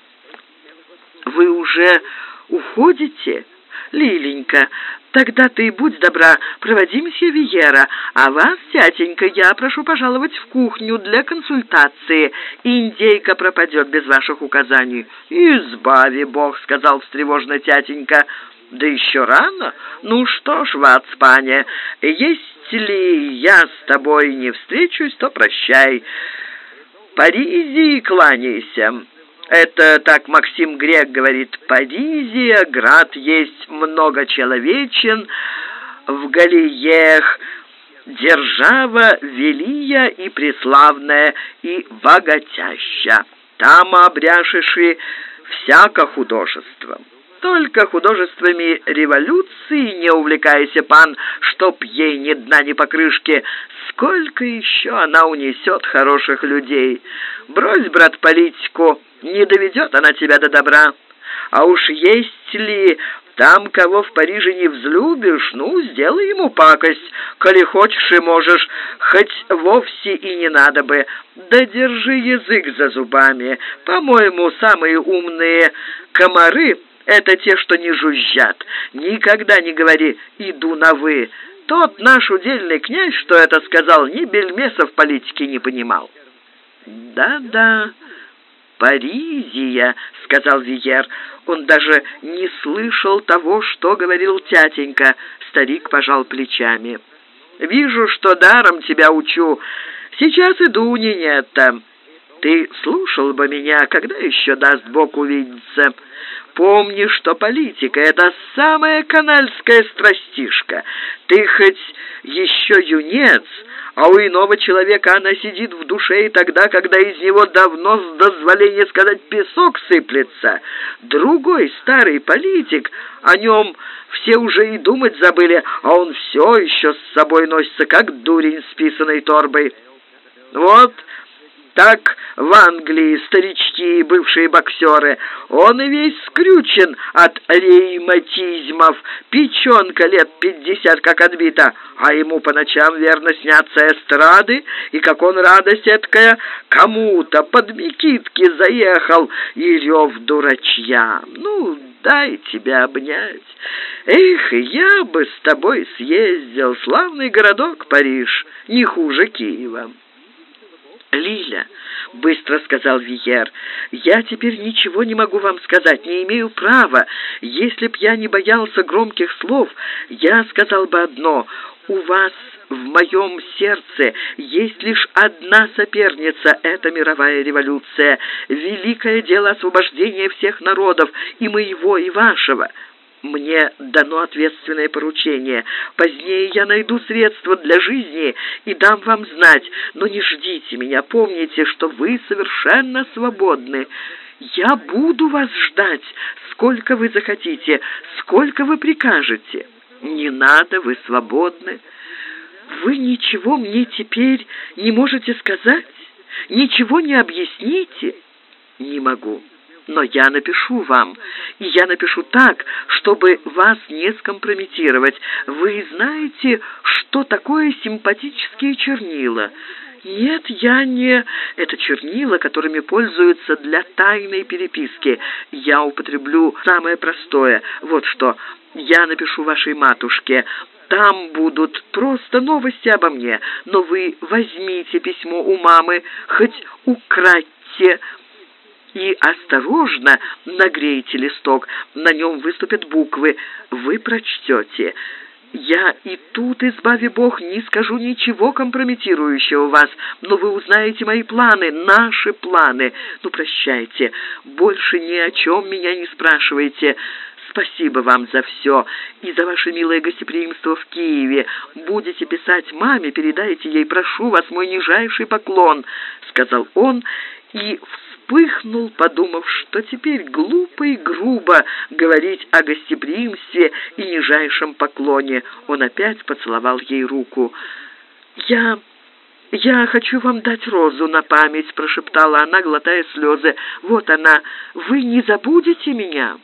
«Вы уже уходите?» «Лиленька, тогда ты будь добра, проводи месье Виера, а вас, тятенька, я прошу пожаловать в кухню для консультации. Индейка пропадет без ваших указаний». «Избави Бог», — сказал встревожно тятенька, — да еще рано. Ну что ж, Вацпаня, если я с тобой не встречусь, то прощай. Паризи кланяйся. Это так Максим Грек говорит. Паризия, град есть много человечен, в Галиех держава велия и преславная и богатяща. Там обряшиши всяко художество. Только художествами революции не увлекайся, пан, чтоб ей ни дна, ни покрышки. Сколько еще она унесет хороших людей? Брось, брат, политику, не доведет она тебя до добра. А уж есть ли там, кого в Париже не взлюбишь, ну, сделай ему пакость. Коли хочешь и можешь, хоть вовсе и не надо бы. Да держи язык за зубами. По-моему, самые умные комары это те, что не жужжат. Никогда не говори «иду на «вы». Тот наш удельный князь, что это сказал, ни бельмеса в политике не понимал. Да-да, Паризия», — сказал Виер. Он даже не слышал того, что говорил тятенька. Старик пожал плечами. «Вижу, что даром тебя учу. Сейчас иду, Нинетта. Ты слушал бы меня, когда еще даст Бог увидеться?» Помни, что политика — это самая канальская страстишка. Ты хоть еще юнец, а у иного человека она сидит в душе и тогда, когда из него давно, с дозволения сказать, песок сыплется. Другой старый политик, о нем все уже и думать забыли, а он все еще с собой носится, как дурень с писаной торбой. Вот так в Англии старички и бывшие боксеры. Он и весь скрючен от рейматизмов. Печенка лет пятьдесят как отбита, а ему по ночам верно снятся эстрады, и как он радость эткая кому-то под Микитки заехал, и рев дурачья. Ну, дай тебя обнять. Эх, я бы с тобой съездил, славный городок Париж, не хуже Киева. «Лиля», — быстро сказал Виер, — «я теперь ничего не могу вам сказать, не имею права. Если б я не боялся громких слов, я сказал бы одно — у вас в моем сердце есть лишь одна соперница — это мировая революция, великое дело освобождения всех народов, и моего, и вашего». Мне дано ответственное поручение. Позднее я найду средства для жизни и дам вам знать. Но не ждите меня, помните, что вы совершенно свободны. Я буду вас ждать, сколько вы захотите, сколько вы прикажете. Не надо, вы свободны. Вы ничего мне теперь не можете сказать? Ничего не объясните? Не могу но я напишу вам. И я напишу так, чтобы вас не скомпрометировать. Вы знаете, что такое симпатические чернила?» «Нет, я не... Это чернила, которыми пользуются для тайной переписки. Я употреблю самое простое. Вот что. Я напишу вашей матушке. Там будут просто новости обо мне. Но вы возьмите письмо у мамы, хоть украдьте, и осторожно нагрейте листок, на нем выступят буквы. Вы прочтете. Я и тут, избави Бог, не скажу ничего компрометирующего вас, но вы узнаете мои планы, наши планы. Ну, прощайте, больше ни о чем меня не спрашивайте. Спасибо вам за все и за ваше милое гостеприимство в Киеве. Будете писать маме, передайте ей, прошу вас, мой нижайший поклон», — сказал он и вспыхнул, подумав, что теперь глупо и грубо говорить о гостеприимстве и нижайшем поклоне. Он опять поцеловал ей руку. «Я... я хочу вам дать розу на память», — прошептала она, глотая слезы. «Вот она. Вы не забудете меня?»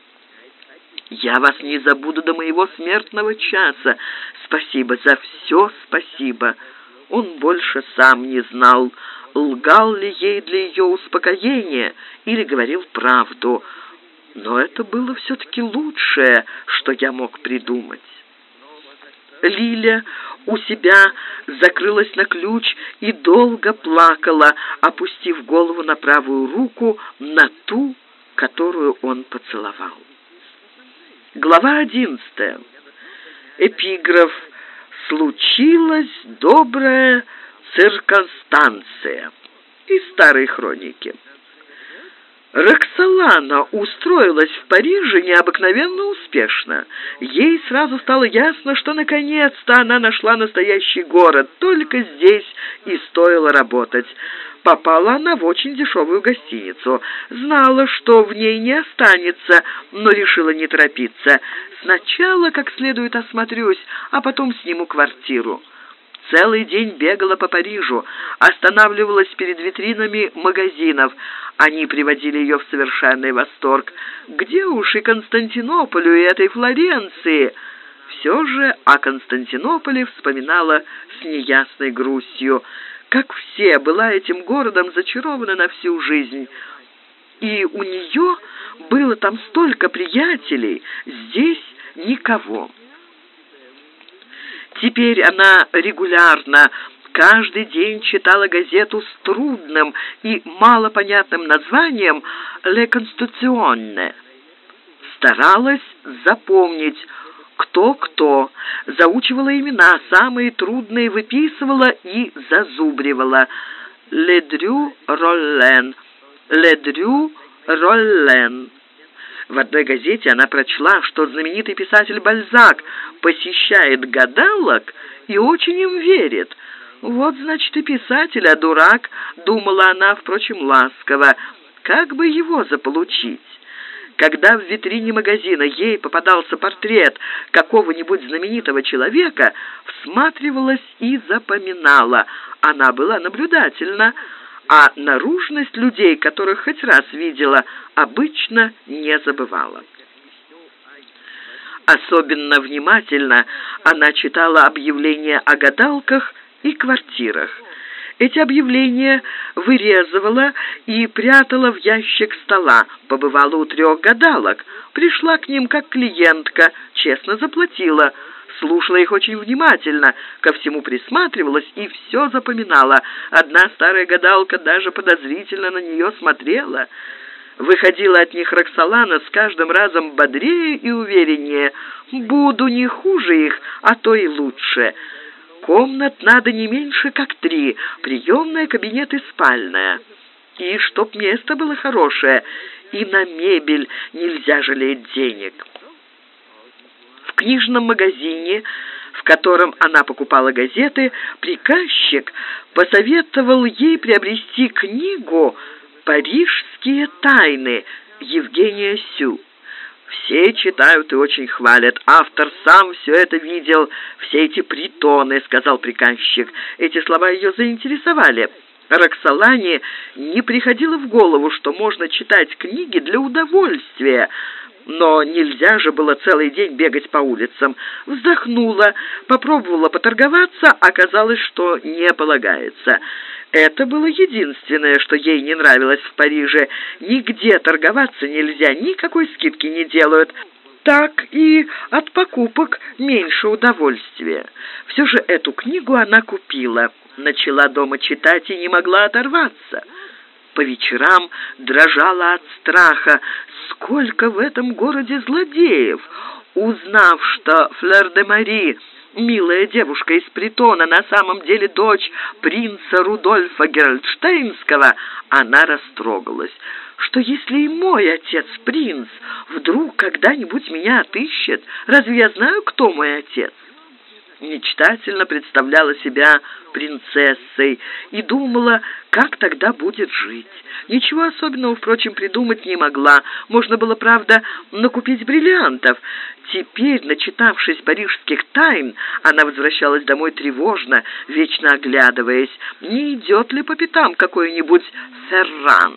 «Я вас не забуду до моего смертного часа. Спасибо за все, спасибо». Он больше сам не знал, лгал ли ей для ее успокоения или говорил правду. Но это было все-таки лучшее, что я мог придумать. Лиля у себя закрылась на ключ и долго плакала, опустив голову на правую руку, на ту, которую он поцеловал. Глава одиннадцатая. Эпиграф «Случилась добрая цирконстанция» из старой хроники. Роксолана устроилась в Париже необыкновенно успешно. Ей сразу стало ясно, что наконец-то она нашла настоящий город, только здесь и стоило работать. Попала она в очень дешевую гостиницу. Знала, что в ней не останется, но решила не торопиться. Сначала как следует осмотрюсь, а потом сниму квартиру. Целый день бегала по Парижу, останавливалась перед витринами магазинов. Они приводили ее в совершенный восторг. Где уж и Константинополю, и этой Флоренции? Все же о Константинополе вспоминала с неясной грустью. Как все, была этим городом зачарована на всю жизнь. И у нее было там столько приятелей, здесь никого. Теперь она регулярно каждый день читала газету с трудным и малопонятным названием «Le Constitutionne». Старалась запомнить, кто-кто, заучивала имена, самые трудные выписывала и зазубривала. «Ледрю Роллен», «Ледрю Роллен». В одной газете она прочла, что знаменитый писатель Бальзак посещает гадалок и очень им верит. Вот, значит, и писатель, а дурак, думала она, впрочем, ласково, как бы его заполучить. Когда в витрине магазина ей попадался портрет какого-нибудь знаменитого человека, всматривалась и запоминала. Она была наблюдательна, а наружность людей, которых хоть раз видела, обычно не забывала. Особенно внимательно она читала объявления о гадалках и квартирах. Эти объявления вырезывала и прятала в ящик стола. Побывала у трех гадалок. Пришла к ним как клиентка, честно заплатила – слушала их очень внимательно, ко всему присматривалась и все запоминала. Одна старая гадалка даже подозрительно на нее смотрела. Выходила от них Роксолана с каждым разом бодрее и увереннее. «Буду не хуже их, а то и лучше». Комнат надо не меньше, как три, приемная, кабинет и спальная. И чтоб место было хорошее, и на мебель нельзя жалеть денег» книжном магазине, в котором она покупала газеты, приказчик посоветовал ей приобрести книгу «Парижские тайны» Евгения Сю. Все читают и очень хвалят. Автор сам все это видел, все эти притоны, сказал приказчик. Эти слова ее заинтересовали. Роксолане не приходило в голову, что можно читать книги для удовольствия, но нельзя же было целый день бегать по улицам. Вздохнула, попробовала поторговаться, оказалось, что не полагается. Это было единственное, что ей не нравилось в Париже. Нигде торговаться нельзя, никакой скидки не делают. Так и от покупок меньше удовольствия. Все же эту книгу она купила. Начала дома читать и не могла оторваться по вечерам дрожала от страха. Сколько в этом городе злодеев! Узнав, что Флер де Мари, милая девушка из притона, на самом деле дочь принца Рудольфа Геральдштейнского, она растрогалась. Что если и мой отец принц вдруг когда-нибудь меня отыщет? Разве я знаю, кто мой отец? мечтательно представляла себя принцессой и думала, как тогда будет жить. Ничего особенного, впрочем, придумать не могла. Можно было, правда, накупить бриллиантов. Теперь, начитавшись парижских тайн, она возвращалась домой тревожно, вечно оглядываясь, не идет ли по пятам какой-нибудь Ферран.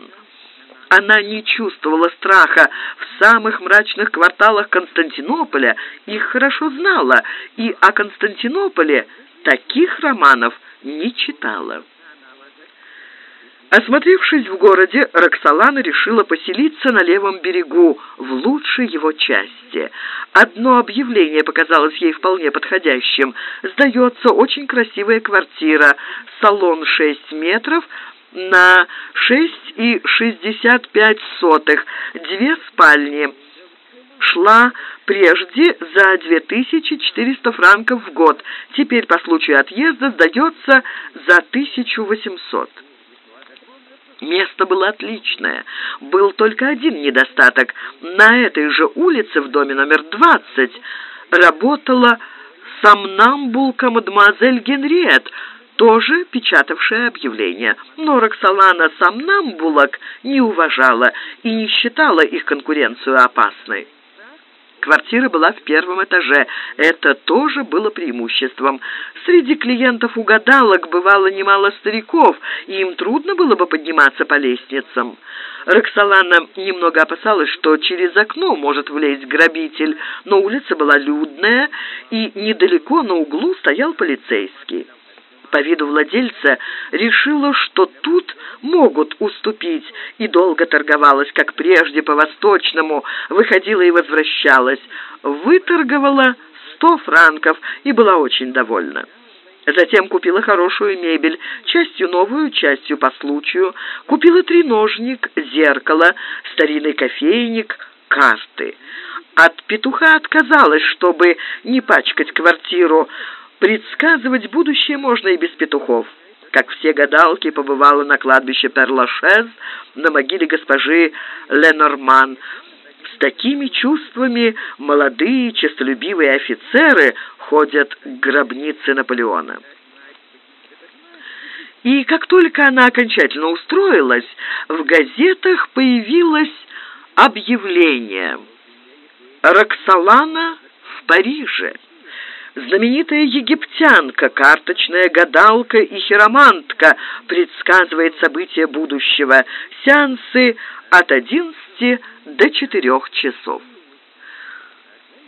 Она не чувствовала страха в самых мрачных кварталах Константинополя, их хорошо знала, и о Константинополе таких романов не читала. Осмотревшись в городе, Роксолана решила поселиться на левом берегу, в лучшей его части. Одно объявление показалось ей вполне подходящим. Сдается очень красивая квартира, салон 6 метров, на 6,65, две спальни. Шла прежде за 2400 франков в год, теперь по случаю отъезда сдается за 1800. Место было отличное. Был только один недостаток. На этой же улице, в доме номер 20, работала сомнамбулка мадемуазель Генриет, тоже печатавшая объявление. Но Роксолана сомнамбулок не уважала и не считала их конкуренцию опасной. Квартира была в первом этаже. Это тоже было преимуществом. Среди клиентов угадалок бывало немало стариков, и им трудно было бы подниматься по лестницам. Роксолана немного опасалась, что через окно может влезть грабитель, но улица была людная, и недалеко на углу стоял полицейский по виду владельца, решила, что тут могут уступить, и долго торговалась, как прежде, по-восточному, выходила и возвращалась. Выторговала сто франков и была очень довольна. Затем купила хорошую мебель, частью новую, частью по случаю. Купила треножник, зеркало, старинный кофейник, карты. От петуха отказалась, чтобы не пачкать квартиру. Предсказывать будущее можно и без петухов. Как все гадалки, побывала на кладбище Перлашез, на могиле госпожи Ленорман. С такими чувствами молодые честолюбивые офицеры ходят к гробнице Наполеона. И как только она окончательно устроилась, в газетах появилось объявление «Роксолана в Париже». Знаменитая египтянка, карточная гадалка и хиромантка предсказывает события будущего. Сеансы от 11 до 4 часов.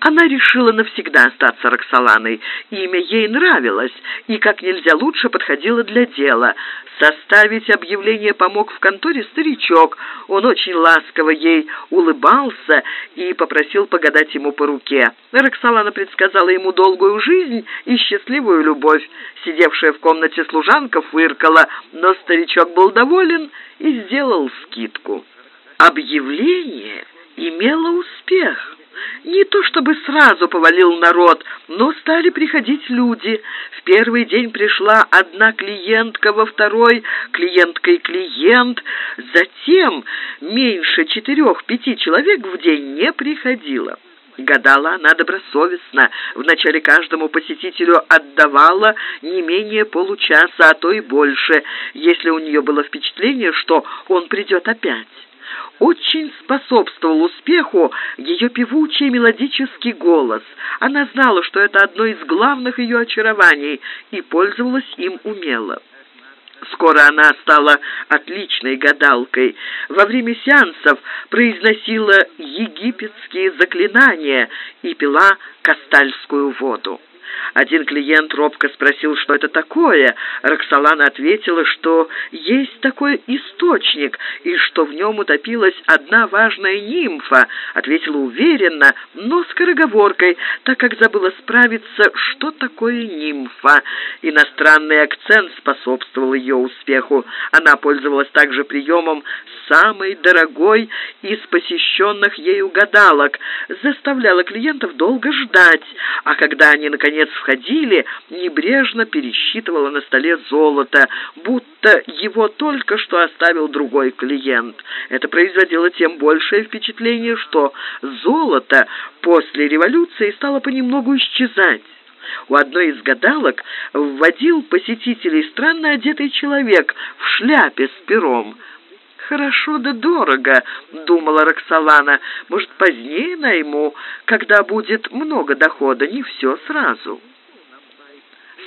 Она решила навсегда остаться Роксоланой. Имя ей нравилось и как нельзя лучше подходило для дела. Составить объявление помог в конторе старичок. Он очень ласково ей улыбался и попросил погадать ему по руке. Роксолана предсказала ему долгую жизнь и счастливую любовь. Сидевшая в комнате служанка фыркала, но старичок был доволен и сделал скидку. Объявление имело успех. Не то чтобы сразу повалил народ, но стали приходить люди. В первый день пришла одна клиентка, во второй клиентка и клиент. Затем меньше четырех-пяти человек в день не приходило. Гадала она добросовестно. Вначале каждому посетителю отдавала не менее получаса, а то и больше, если у нее было впечатление, что он придет опять. Очень способствовал успеху ее певучий мелодический голос. Она знала, что это одно из главных ее очарований, и пользовалась им умело. Скоро она стала отличной гадалкой. Во время сеансов произносила египетские заклинания и пила кастальскую воду. Один клиент робко спросил, что это такое. Роксолана ответила, что есть такой источник, и что в нем утопилась одна важная нимфа. Ответила уверенно, но скороговоркой, так как забыла справиться, что такое нимфа. Иностранный акцент способствовал ее успеху. Она пользовалась также приемом самой дорогой из посещенных ею гадалок, заставляла клиентов долго ждать, а когда они, наконец, входили, небрежно пересчитывала на столе золото, будто его только что оставил другой клиент. Это производило тем большее впечатление, что золото после революции стало понемногу исчезать. У одной из гадалок вводил посетителей странно одетый человек в шляпе с пером. «Хорошо да дорого», — думала Роксолана. «Может, позднее найму, когда будет много дохода, не все сразу».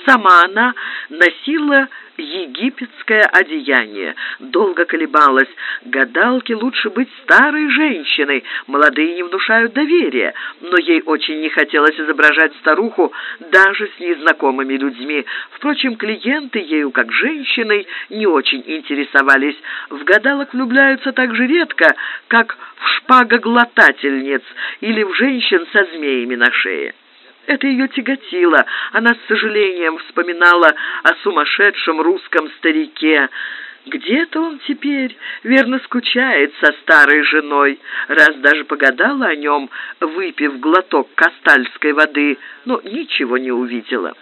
Сама она носила египетское одеяние. Долго колебалась. Гадалке лучше быть старой женщиной. Молодые не внушают доверия. Но ей очень не хотелось изображать старуху даже с незнакомыми людьми. Впрочем, клиенты ею, как женщиной, не очень интересовались. В гадалок влюбляются так же редко, как в шпагоглотательниц или в женщин со змеями на шее. Это ее тяготило. Она с сожалением вспоминала о сумасшедшем русском старике. Где-то он теперь верно скучает со старой женой, раз даже погадала о нем, выпив глоток кастальской воды, но ничего не увидела.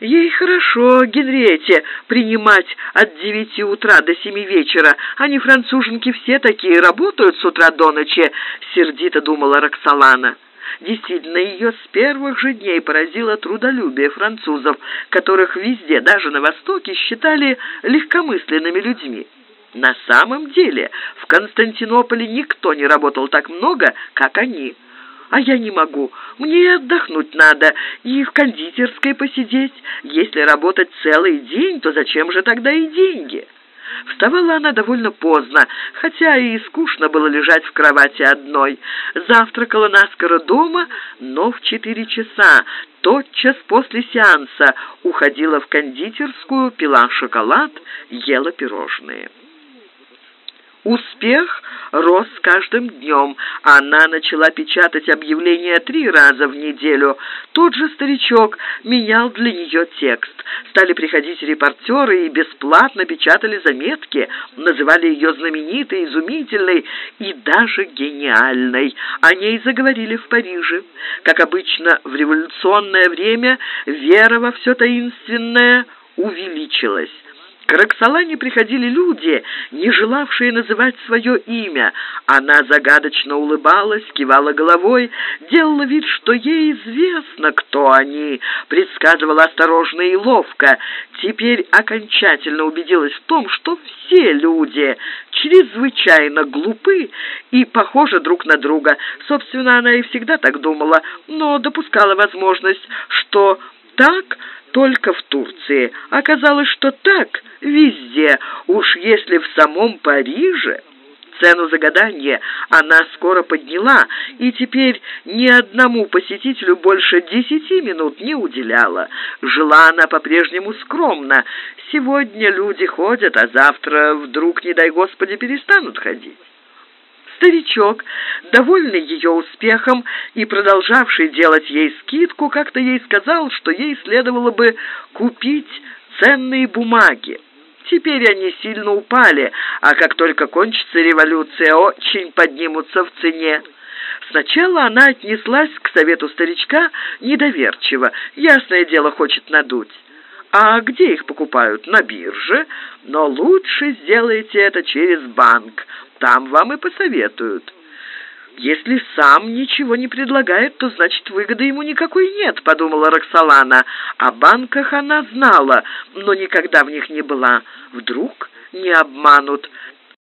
Ей хорошо, Генриете, принимать от девяти утра до семи вечера. Они, француженки, все такие, работают с утра до ночи, сердито думала Роксолана. Действительно, ее с первых же дней поразило трудолюбие французов, которых везде, даже на Востоке, считали легкомысленными людьми. На самом деле, в Константинополе никто не работал так много, как они. А я не могу. Мне отдохнуть надо и в кондитерской посидеть. Если работать целый день, то зачем же тогда и деньги?» Вставала она довольно поздно, хотя и скучно было лежать в кровати одной. Завтракала наскоро дома, но в четыре часа, тотчас после сеанса, уходила в кондитерскую, пила шоколад, ела пирожные. Успех рос с каждым днем. Она начала печатать объявления три раза в неделю. Тот же старичок менял для нее текст. Стали приходить репортеры и бесплатно печатали заметки. Называли ее знаменитой, изумительной и даже гениальной. О ней заговорили в Париже. Как обычно, в революционное время вера во все таинственное увеличилась. К Роксолане приходили люди, не желавшие называть свое имя. Она загадочно улыбалась, кивала головой, делала вид, что ей известно, кто они, предсказывала осторожно и ловко. Теперь окончательно убедилась в том, что все люди чрезвычайно глупы и похожи друг на друга. Собственно, она и всегда так думала, но допускала возможность, что так только в Турции. Оказалось, что так везде, уж если в самом Париже... Цену за гадание она скоро подняла и теперь ни одному посетителю больше десяти минут не уделяла. Жила она по-прежнему скромно. Сегодня люди ходят, а завтра вдруг, не дай Господи, перестанут ходить. Старичок, довольный ее успехом и продолжавший делать ей скидку, как-то ей сказал, что ей следовало бы купить ценные бумаги. Теперь они сильно упали, а как только кончится революция, очень поднимутся в цене. Сначала она отнеслась к совету старичка недоверчиво. Ясное дело, хочет надуть. А где их покупают? На бирже. Но лучше сделайте это через банк там вам и посоветуют. «Если сам ничего не предлагает, то значит выгоды ему никакой нет», — подумала Роксолана. О банках она знала, но никогда в них не была. Вдруг не обманут.